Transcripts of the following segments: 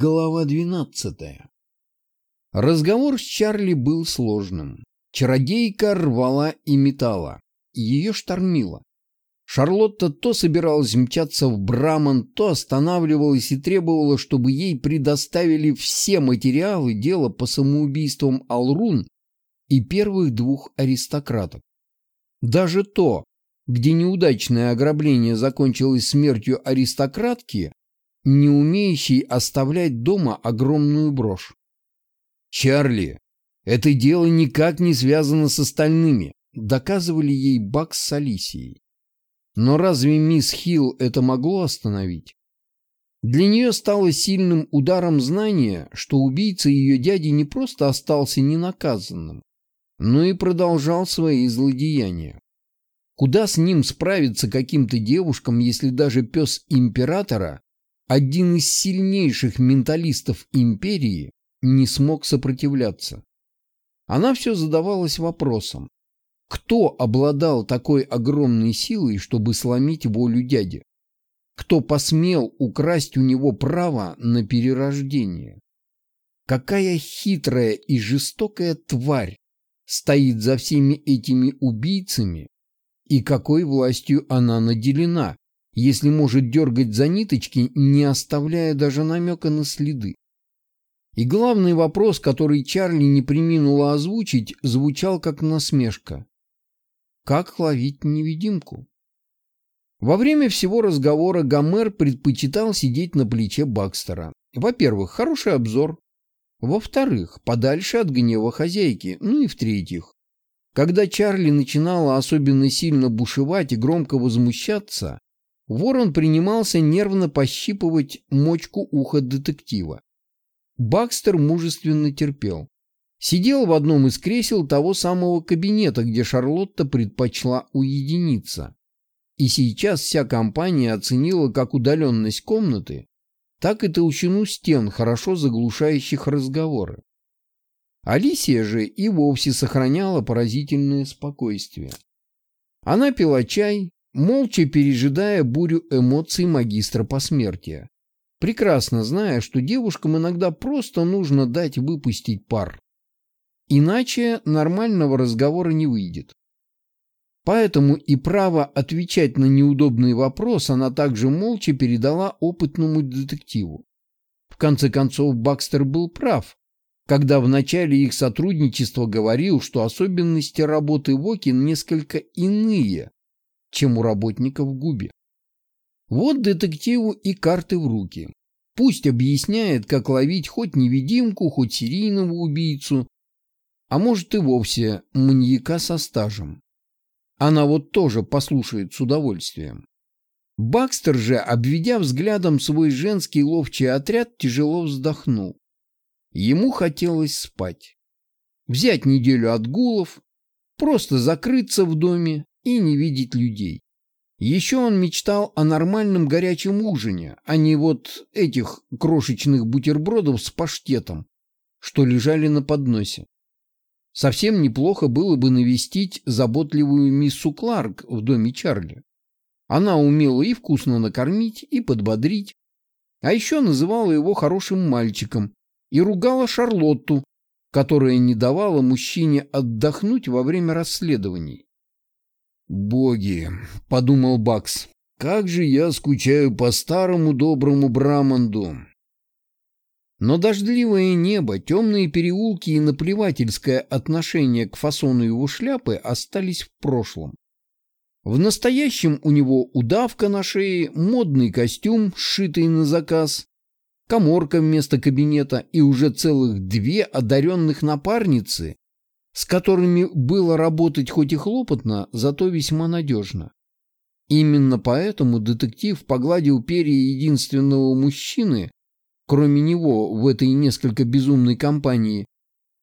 Глава двенадцатая. Разговор с Чарли был сложным. Чародейка рвала и метала. Ее штормило. Шарлотта то собиралась мчаться в Браман, то останавливалась и требовала, чтобы ей предоставили все материалы дела по самоубийствам Алрун и первых двух аристократов. Даже то, где неудачное ограбление закончилось смертью аристократки, не умеющий оставлять дома огромную брошь. «Чарли, это дело никак не связано с остальными», доказывали ей Бакс с Алисией. Но разве мисс Хилл это могло остановить? Для нее стало сильным ударом знания, что убийца ее дяди не просто остался ненаказанным, но и продолжал свои злодеяния. Куда с ним справиться каким-то девушкам, если даже пес императора один из сильнейших менталистов империи не смог сопротивляться. Она все задавалась вопросом, кто обладал такой огромной силой, чтобы сломить волю дяди? Кто посмел украсть у него право на перерождение? Какая хитрая и жестокая тварь стоит за всеми этими убийцами и какой властью она наделена, если может дергать за ниточки, не оставляя даже намека на следы. И главный вопрос, который Чарли не приминула озвучить, звучал как насмешка. Как ловить невидимку? Во время всего разговора Гомер предпочитал сидеть на плече Бакстера. Во-первых, хороший обзор. Во-вторых, подальше от гнева хозяйки. Ну и в-третьих, когда Чарли начинала особенно сильно бушевать и громко возмущаться, Ворон принимался нервно пощипывать мочку уха детектива. Бакстер мужественно терпел. Сидел в одном из кресел того самого кабинета, где Шарлотта предпочла уединиться. И сейчас вся компания оценила как удаленность комнаты, так и толщину стен, хорошо заглушающих разговоры. Алисия же и вовсе сохраняла поразительное спокойствие. Она пила чай, молча пережидая бурю эмоций магистра посмертия, прекрасно зная, что девушкам иногда просто нужно дать выпустить пар. Иначе нормального разговора не выйдет. Поэтому и право отвечать на неудобный вопрос она также молча передала опытному детективу. В конце концов, Бакстер был прав, когда в начале их сотрудничества говорил, что особенности работы Вокин несколько иные, чем у работников Губи. Вот детективу и карты в руки. Пусть объясняет, как ловить хоть невидимку, хоть серийного убийцу, а может и вовсе маньяка со стажем. Она вот тоже послушает с удовольствием. Бакстер же, обведя взглядом свой женский ловчий отряд, тяжело вздохнул. Ему хотелось спать. Взять неделю отгулов, просто закрыться в доме и не видеть людей. Еще он мечтал о нормальном горячем ужине, а не вот этих крошечных бутербродов с паштетом, что лежали на подносе. Совсем неплохо было бы навестить заботливую миссу Кларк в доме Чарли. Она умела и вкусно накормить, и подбодрить, а еще называла его хорошим мальчиком и ругала Шарлотту, которая не давала мужчине отдохнуть во время расследований. «Боги!» — подумал Бакс. «Как же я скучаю по старому доброму Браманду!» Но дождливое небо, темные переулки и наплевательское отношение к фасону его шляпы остались в прошлом. В настоящем у него удавка на шее, модный костюм, сшитый на заказ, коморка вместо кабинета и уже целых две одаренных напарницы, с которыми было работать хоть и хлопотно, зато весьма надежно. Именно поэтому детектив погладил перья единственного мужчины, кроме него в этой несколько безумной компании,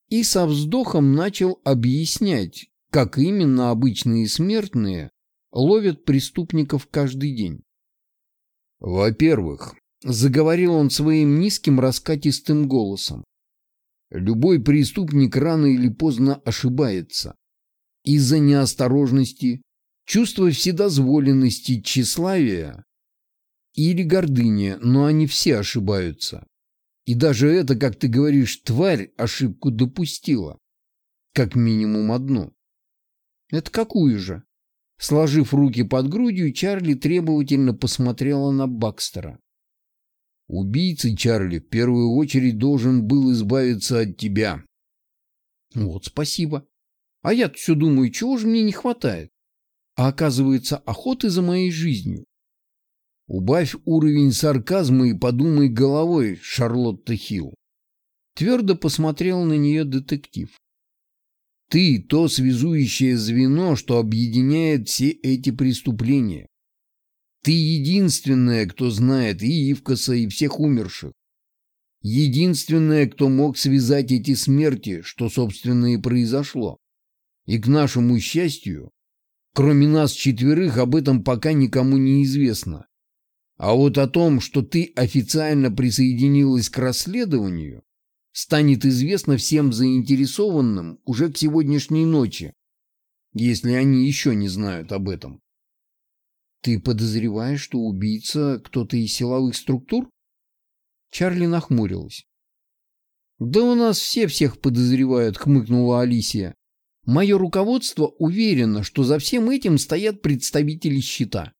и со вздохом начал объяснять, как именно обычные смертные ловят преступников каждый день. Во-первых, заговорил он своим низким раскатистым голосом, Любой преступник рано или поздно ошибается. Из-за неосторожности, чувства вседозволенности, тщеславия или гордыни, но они все ошибаются. И даже это, как ты говоришь, тварь ошибку допустила. Как минимум одну. Это какую же? Сложив руки под грудью, Чарли требовательно посмотрела на Бакстера. Убийца Чарли в первую очередь должен был избавиться от тебя. Вот, спасибо. А я-то все думаю, чего же мне не хватает? А оказывается, охоты за моей жизнью. Убавь уровень сарказма и подумай головой, Шарлотта Хилл. Твердо посмотрел на нее детектив. Ты — то связующее звено, что объединяет все эти преступления. Ты единственная, кто знает и Ивкаса, и всех умерших. Единственная, кто мог связать эти смерти, что, собственно, и произошло. И к нашему счастью, кроме нас четверых, об этом пока никому не известно. А вот о том, что ты официально присоединилась к расследованию, станет известно всем заинтересованным уже к сегодняшней ночи, если они еще не знают об этом. Ты подозреваешь, что убийца кто-то из силовых структур? Чарли нахмурилась. «Да у нас все всех подозревают», — хмыкнула Алисия. «Мое руководство уверено, что за всем этим стоят представители щита.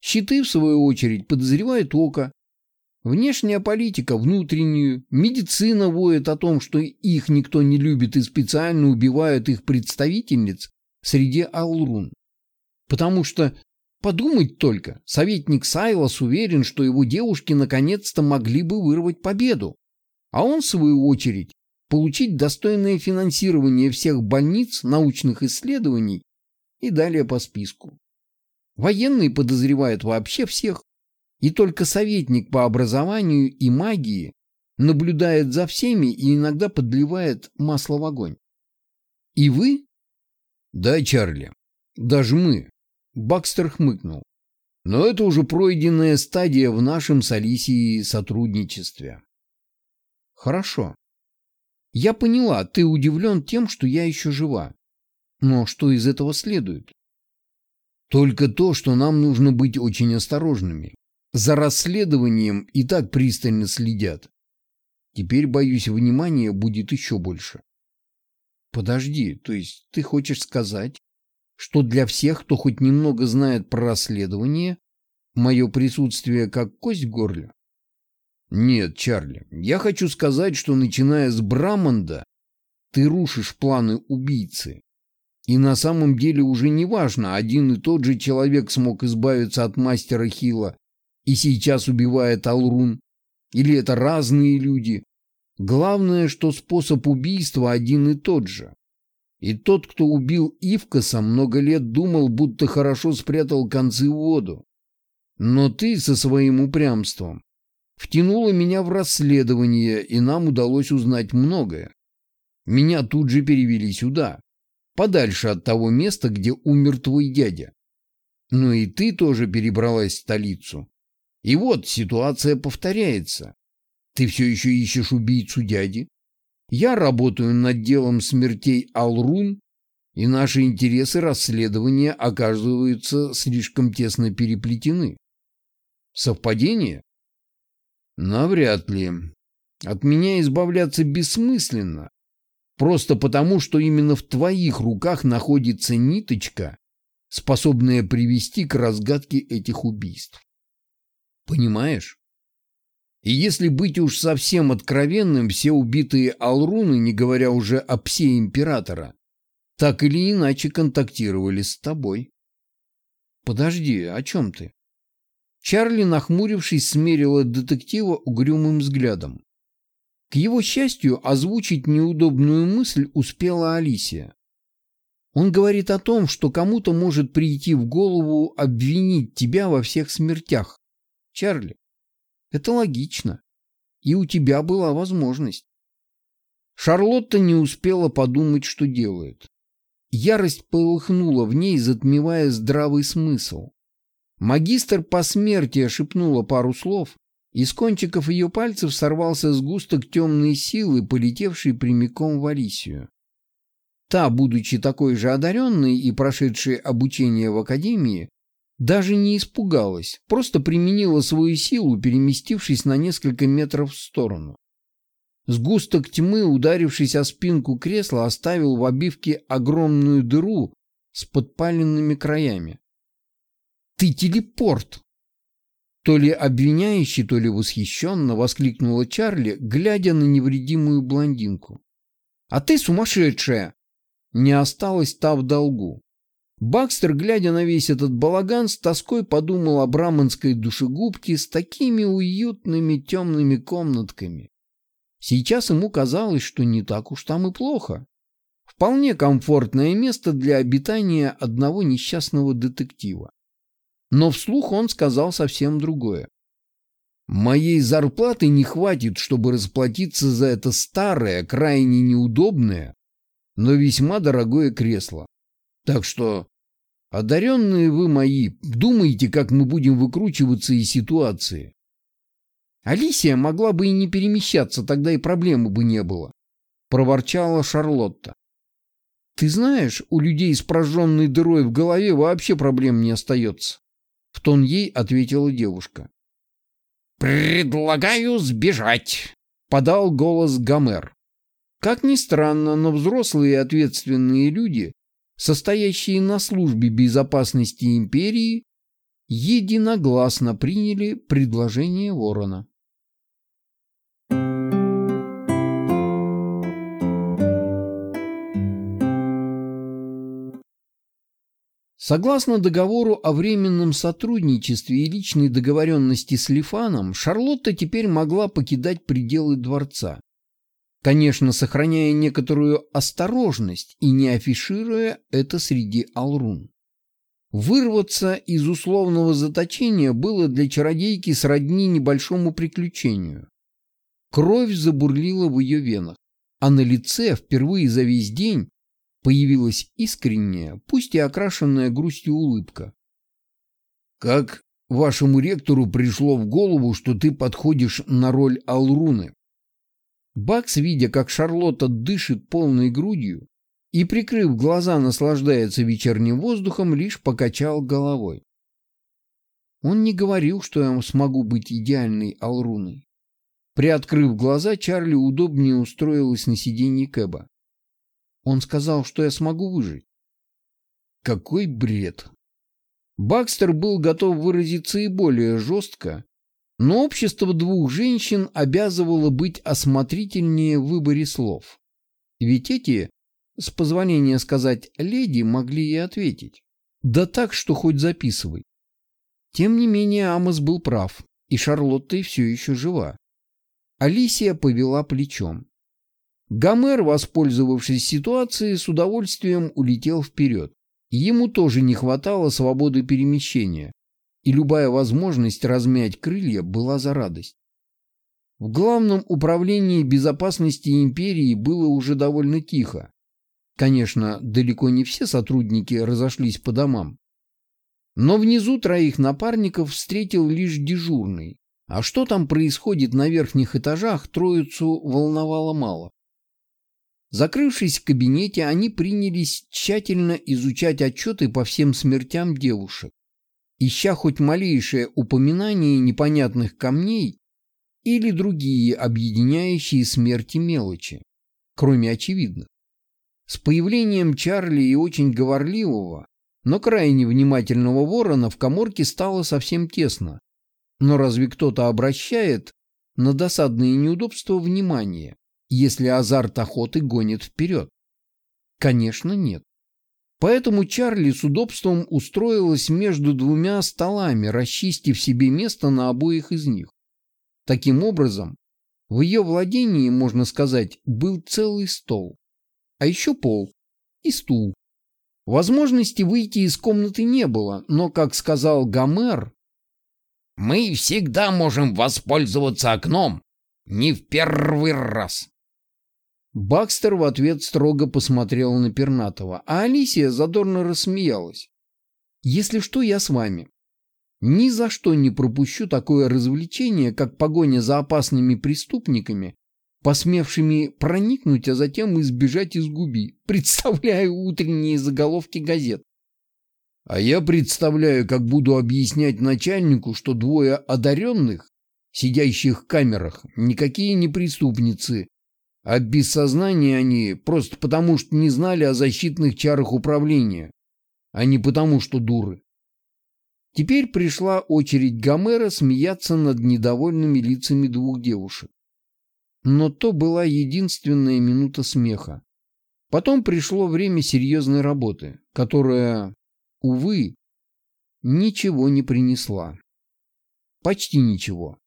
Щиты, в свою очередь, подозревают Ока. Внешняя политика, внутреннюю, медицина воет о том, что их никто не любит и специально убивают их представительниц среди Алрун. Потому что Подумать только, советник Сайлос уверен, что его девушки наконец-то могли бы вырвать победу. А он, в свою очередь, получить достойное финансирование всех больниц, научных исследований и далее по списку. Военные подозревают вообще всех, и только советник по образованию и магии наблюдает за всеми и иногда подливает масло в огонь. И вы? Да, Чарли, даже мы, Бакстер хмыкнул. Но это уже пройденная стадия в нашем с Алисией сотрудничестве. Хорошо. Я поняла, ты удивлен тем, что я еще жива. Но что из этого следует? Только то, что нам нужно быть очень осторожными. За расследованием и так пристально следят. Теперь, боюсь, внимания будет еще больше. Подожди, то есть ты хочешь сказать, что для всех, кто хоть немного знает про расследование, мое присутствие как кость в горле? Нет, Чарли, я хочу сказать, что начиная с Брамонда, ты рушишь планы убийцы. И на самом деле уже не важно, один и тот же человек смог избавиться от мастера Хила и сейчас убивает Алрун, или это разные люди. Главное, что способ убийства один и тот же. И тот, кто убил Ивкаса, много лет думал, будто хорошо спрятал концы в воду. Но ты со своим упрямством втянула меня в расследование, и нам удалось узнать многое. Меня тут же перевели сюда, подальше от того места, где умер твой дядя. Но и ты тоже перебралась в столицу. И вот ситуация повторяется. Ты все еще ищешь убийцу дяди, я работаю над делом смертей Алрун, и наши интересы расследования оказываются слишком тесно переплетены. Совпадение? Навряд ли. От меня избавляться бессмысленно. Просто потому, что именно в твоих руках находится ниточка, способная привести к разгадке этих убийств. Понимаешь? И если быть уж совсем откровенным, все убитые алруны, не говоря уже о псе императора, так или иначе контактировали с тобой. Подожди, о чем ты? Чарли, нахмурившись, смерила детектива угрюмым взглядом. К его счастью, озвучить неудобную мысль успела Алисия. Он говорит о том, что кому-то может прийти в голову обвинить тебя во всех смертях. Чарли, это логично. И у тебя была возможность. Шарлотта не успела подумать, что делает. Ярость полыхнула в ней, затмевая здравый смысл. Магистр посмертия шепнула пару слов, и с кончиков ее пальцев сорвался сгусток темной силы, полетевший прямиком в Алисию. Та, будучи такой же одаренной и прошедшей обучение в академии, даже не испугалась, просто применила свою силу, переместившись на несколько метров в сторону. Сгусток тьмы, ударившись о спинку кресла, оставил в обивке огромную дыру с подпаленными краями. «Ты телепорт!» То ли обвиняюще, то ли восхищенно воскликнула Чарли, глядя на невредимую блондинку. «А ты сумасшедшая!» Не осталось та в долгу. Бакстер, глядя на весь этот балаган, с тоской подумал о браманской душегубке с такими уютными темными комнатками. Сейчас ему казалось, что не так уж там и плохо. Вполне комфортное место для обитания одного несчастного детектива. Но вслух он сказал совсем другое. «Моей зарплаты не хватит, чтобы расплатиться за это старое, крайне неудобное, но весьма дорогое кресло. Так что, одаренные вы мои, думайте, как мы будем выкручиваться из ситуации. Алисия могла бы и не перемещаться, тогда и проблемы бы не было, проворчала Шарлотта. Ты знаешь, у людей с прожженной дырой в голове вообще проблем не остается. В тон ей ответила девушка. «Предлагаю сбежать», — подал голос Гомер. Как ни странно, но взрослые и ответственные люди, состоящие на службе безопасности империи, единогласно приняли предложение Ворона. Согласно договору о временном сотрудничестве и личной договоренности с Лифаном, Шарлотта теперь могла покидать пределы дворца. Конечно, сохраняя некоторую осторожность и не афишируя это среди алрун. Вырваться из условного заточения было для чародейки сродни небольшому приключению. Кровь забурлила в ее венах, а на лице впервые за весь день появилась искренняя, пусть и окрашенная грустью улыбка. «Как вашему ректору пришло в голову, что ты подходишь на роль Алруны?» Бакс, видя, как Шарлотта дышит полной грудью и, прикрыв глаза, наслаждается вечерним воздухом, лишь покачал головой. Он не говорил, что я смогу быть идеальной Алруной. Приоткрыв глаза, Чарли удобнее устроилась на сиденье Кэба. Он сказал, что я смогу выжить. Какой бред. Бакстер был готов выразиться и более жестко, но общество двух женщин обязывало быть осмотрительнее в выборе слов. Ведь эти, с позволения сказать «леди», могли и ответить. Да так, что хоть записывай. Тем не менее, Амос был прав, и Шарлотта все еще жива. Алисия повела плечом. Гомер, воспользовавшись ситуацией, с удовольствием улетел вперед. Ему тоже не хватало свободы перемещения, и любая возможность размять крылья была за радость. В главном управлении безопасности империи было уже довольно тихо. Конечно, далеко не все сотрудники разошлись по домам. Но внизу троих напарников встретил лишь дежурный. А что там происходит на верхних этажах, троицу волновало мало. Закрывшись в кабинете, они принялись тщательно изучать отчеты по всем смертям девушек, ища хоть малейшее упоминание непонятных камней или другие объединяющие смерти мелочи, кроме очевидных. С появлением Чарли и очень говорливого, но крайне внимательного ворона в коморке стало совсем тесно. Но разве кто-то обращает на досадные неудобства внимание? если азарт охоты гонит вперед? Конечно, нет. Поэтому Чарли с удобством устроилась между двумя столами, расчистив себе место на обоих из них. Таким образом, в ее владении, можно сказать, был целый стол, а еще пол и стул. Возможности выйти из комнаты не было, но, как сказал Гомер, «Мы всегда можем воспользоваться окном, не в первый раз». Бакстер в ответ строго посмотрел на Пернатова, а Алисия задорно рассмеялась. «Если что, я с вами. Ни за что не пропущу такое развлечение, как погоня за опасными преступниками, посмевшими проникнуть, а затем избежать из губи. Представляю утренние заголовки газет. А я представляю, как буду объяснять начальнику, что двое одаренных, сидящих в камерах, никакие не преступницы, А без сознания они просто потому, что не знали о защитных чарах управления, а не потому, что дуры. Теперь пришла очередь Гомера смеяться над недовольными лицами двух девушек. Но то была единственная минута смеха. Потом пришло время серьезной работы, которая, увы, ничего не принесла. Почти ничего.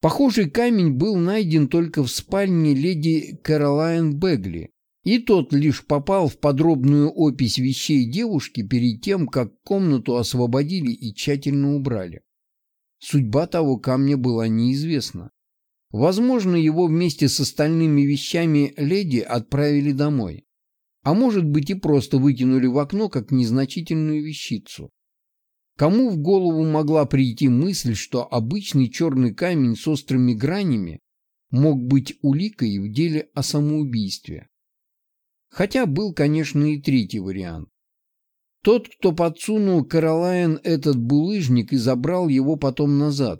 Похожий камень был найден только в спальне леди Кэролайн Бегли, и тот лишь попал в подробную опись вещей девушки перед тем, как комнату освободили и тщательно убрали. Судьба того камня была неизвестна. Возможно, его вместе с остальными вещами леди отправили домой. А может быть и просто выкинули в окно как незначительную вещицу. Кому в голову могла прийти мысль, что обычный черный камень с острыми гранями мог быть уликой в деле о самоубийстве? Хотя был, конечно, и третий вариант. Тот, кто подсунул Каролайн этот булыжник и забрал его потом назад.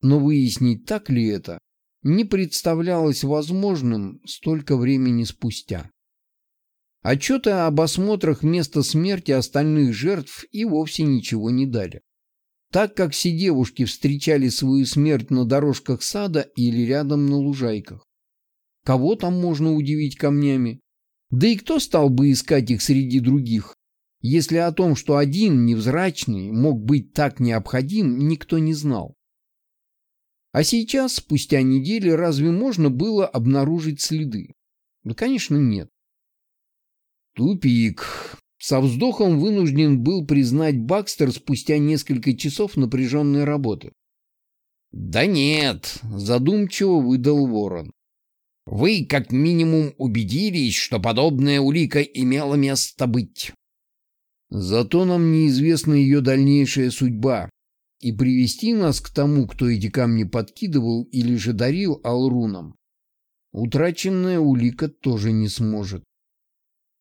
Но выяснить, так ли это, не представлялось возможным столько времени спустя. Отчеты об осмотрах места смерти остальных жертв и вовсе ничего не дали. Так как все девушки встречали свою смерть на дорожках сада или рядом на лужайках. Кого там можно удивить камнями? Да и кто стал бы искать их среди других, если о том, что один невзрачный мог быть так необходим, никто не знал? А сейчас, спустя недели, разве можно было обнаружить следы? Да, конечно, нет. Тупик. Со вздохом вынужден был признать Бакстер спустя несколько часов напряженной работы. «Да нет», — задумчиво выдал Ворон. Вы, как минимум, убедились, что подобная улика имела место быть. Зато нам неизвестна ее дальнейшая судьба, и привести нас к тому, кто эти камни подкидывал или же дарил Алрунам, утраченная улика тоже не сможет.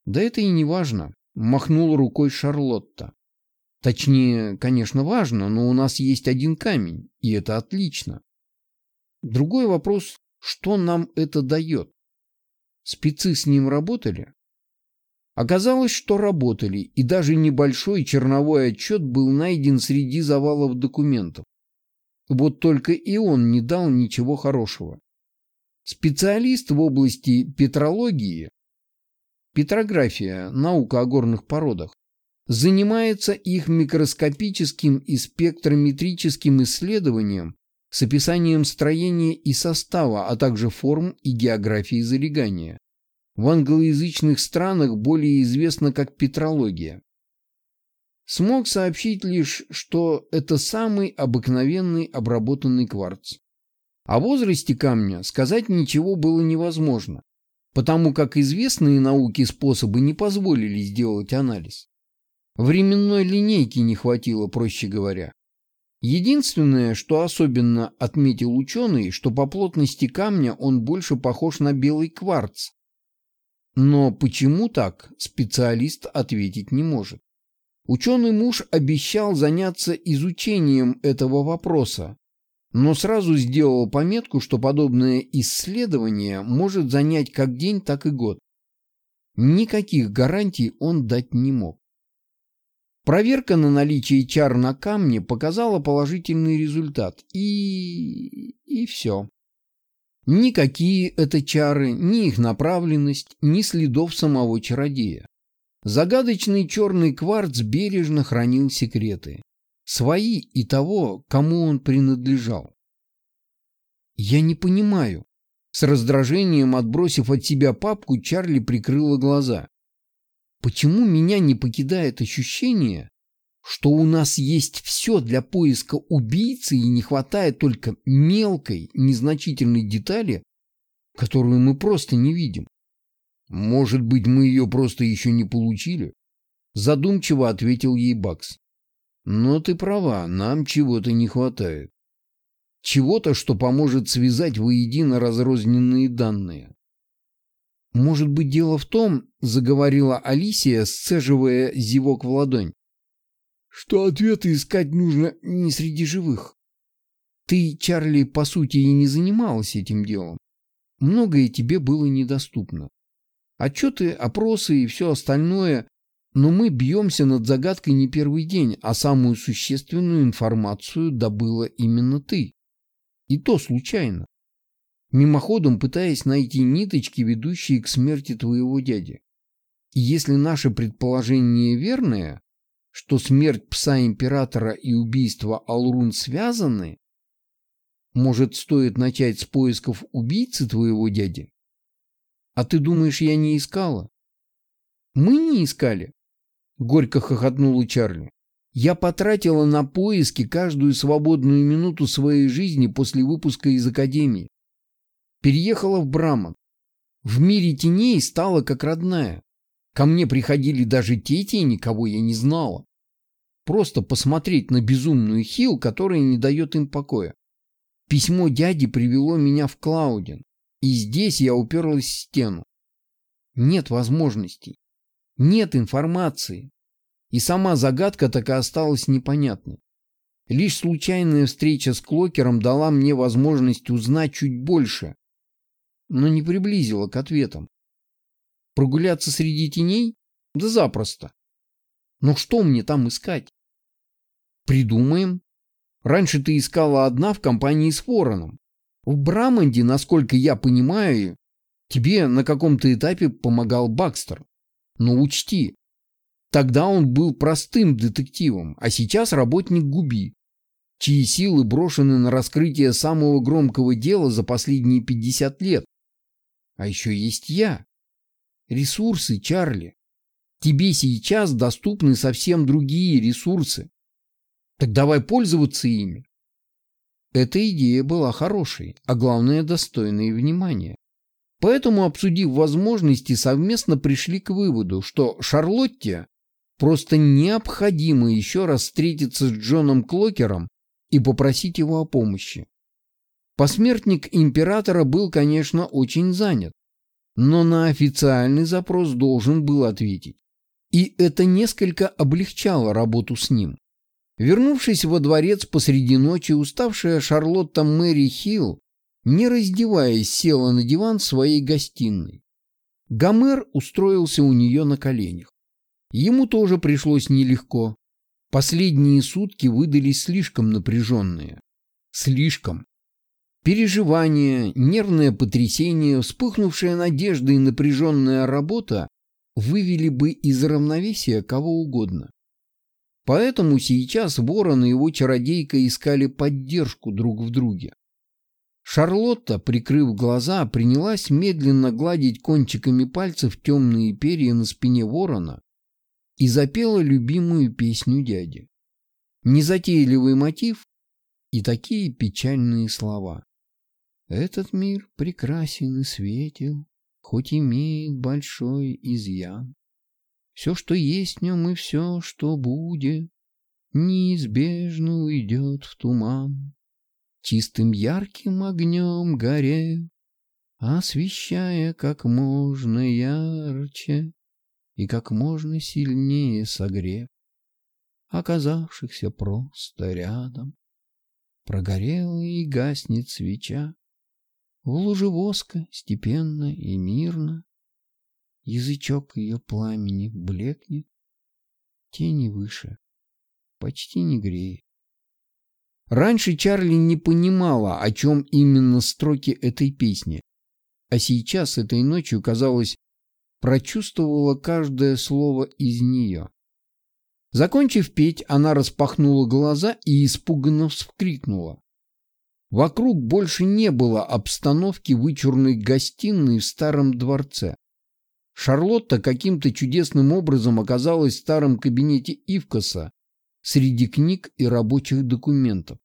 Да это и не важно, махнул рукой Шарлотта. Точнее, конечно, важно, но у нас есть один камень, и это отлично. Другой вопрос, что нам это дает? Спецы с ним работали? Оказалось, что работали, и даже небольшой черновой отчет был найден среди завалов документов. Вот только и он не дал ничего хорошего. Специалист в области петрологии, петрография, наука о горных породах, занимается их микроскопическим и спектрометрическим исследованием с описанием строения и состава, а также форм и географии залегания. В англоязычных странах более известно как петрология. Смог сообщить лишь, что это самый обыкновенный обработанный кварц. О возрасте камня сказать ничего было невозможно, потому как известные науке способы не позволили сделать анализ. Временной линейки не хватило, проще говоря. Единственное, что особенно отметил ученый, что по плотности камня он больше похож на белый кварц. Но почему так, специалист ответить не может. Ученый муж обещал заняться изучением этого вопроса, но сразу сделал пометку, что подобное исследование может занять как день, так и год. Никаких гарантий он дать не мог. Проверка на наличие чар на камне показала положительный результат. И... и все. Никакие это чары, ни их направленность, ни следов самого чародея. Загадочный черный кварц бережно хранил секреты. Свои и того, кому он принадлежал. «Я не понимаю». С раздражением отбросив от себя папку, Чарли прикрыла глаза. Почему меня не покидает ощущение, что у нас есть все для поиска убийцы и не хватает только мелкой, незначительной детали, которую мы просто не видим? Может быть, мы ее просто еще не получили? Задумчиво ответил ей Бакс. Но ты права, нам чего-то не хватает. Чего-то, что поможет связать воедино разрозненные данные. «Может быть, дело в том, — заговорила Алисия, сцеживая зевок в ладонь, — что ответы искать нужно не среди живых. Ты, Чарли, по сути, и не занималась этим делом. многое тебе было недоступно. Отчеты, опросы и все остальное, но мы бьемся над загадкой не первый день, а самую существенную информацию добыла именно ты. И то случайно. Мимоходом пытаясь найти ниточки, ведущие к смерти твоего дяди. И если наше предположение верное, что смерть пса императора и убийство Алрун связаны, может, стоит начать с поисков убийцы твоего дяди? А ты думаешь, я не искала? Мы не искали. Горько хохотнула Чарли. Я потратила на поиски каждую свободную минуту своей жизни после выпуска из академии. Переехала в Браман. В мире теней стала как родная. Ко мне приходили даже те тени, кого я не знала. Просто посмотреть на безумную Хил, которая не дает им покоя. Письмо дяди привело меня в Клаудин, и здесь я уперлась в стену. Нет возможностей, нет информации, и сама загадка так и осталась непонятной. Лишь случайная встреча с Клокером дала мне возможность узнать чуть больше, но не приблизила к ответам. Прогуляться среди теней? Да запросто. Но что мне там искать? Придумаем. Раньше ты искала одна в компании с Вороном. В Браманде, насколько я понимаю, тебе на каком-то этапе помогал Бакстер. Но учти, тогда он был простым детективом, а сейчас работник Губи, чьи силы брошены на раскрытие самого громкого дела за последние 50 лет. А еще есть я. Ресурсы, Чарли. Тебе сейчас доступны совсем другие ресурсы. Так давай пользоваться ими. Эта идея была хорошей, а главное достойной внимания. Поэтому, обсудив возможности, совместно пришли к выводу, что Шарлотте просто необходимо еще раз встретиться с Джоном Клокером и попросить его о помощи. Посмертник императора был, конечно, очень занят, но на официальный запрос должен был ответить. И это несколько облегчало работу с ним. Вернувшись во дворец посреди ночи, уставшая Шарлотта Мэри Хилл, не раздеваясь, села на диван своей гостиной. Гомер устроился у нее на коленях. Ему тоже пришлось нелегко. Последние сутки выдались слишком напряженные. Слишком. Переживания, нервное потрясение, вспыхнувшая надежда и напряженная работа вывели бы из равновесия кого угодно. Поэтому сейчас ворон и его чародейка искали поддержку друг в друге. Шарлотта, прикрыв глаза, принялась медленно гладить кончиками пальцев темные перья на спине ворона и запела любимую песню дяди. Незатейливый мотив и такие печальные слова. Этот мир прекрасен и светел, хоть имеет большой изъян. Все, что есть в нем и все, что будет, неизбежно уйдет в туман. Чистым ярким огнем горе, освещая как можно ярче и как можно сильнее согрев оказавшихся просто рядом. Прогорела и гаснет свеча, в луже воска степенно и мирно Язычок ее пламени блекнет, тени выше, почти не греет. Раньше Чарли не понимала, о чем именно строки этой песни, а сейчас этой ночью, казалось, прочувствовала каждое слово из нее. Закончив петь, она распахнула глаза и испуганно вскрикнула. Вокруг больше не было обстановки вычурной гостиной в старом дворце. Шарлотта каким-то чудесным образом оказалась в старом кабинете Ивкаса среди книг и рабочих документов.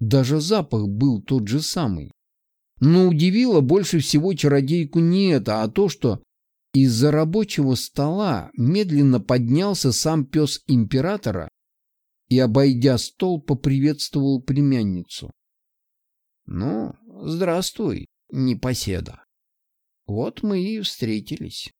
Даже запах был тот же самый. Но удивило больше всего чародейку не это, а то, что из-за рабочего стола медленно поднялся сам пес императора и, обойдя стол, поприветствовал племянницу. — Ну, здравствуй, непоседа. Вот мы и встретились.